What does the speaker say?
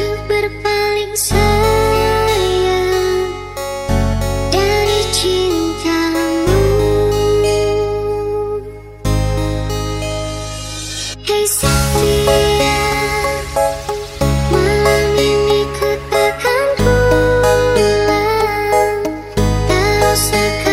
Berpaling sayang Dari cintamu. Hei Setia Malam ini ku takkan pulang. Tak usah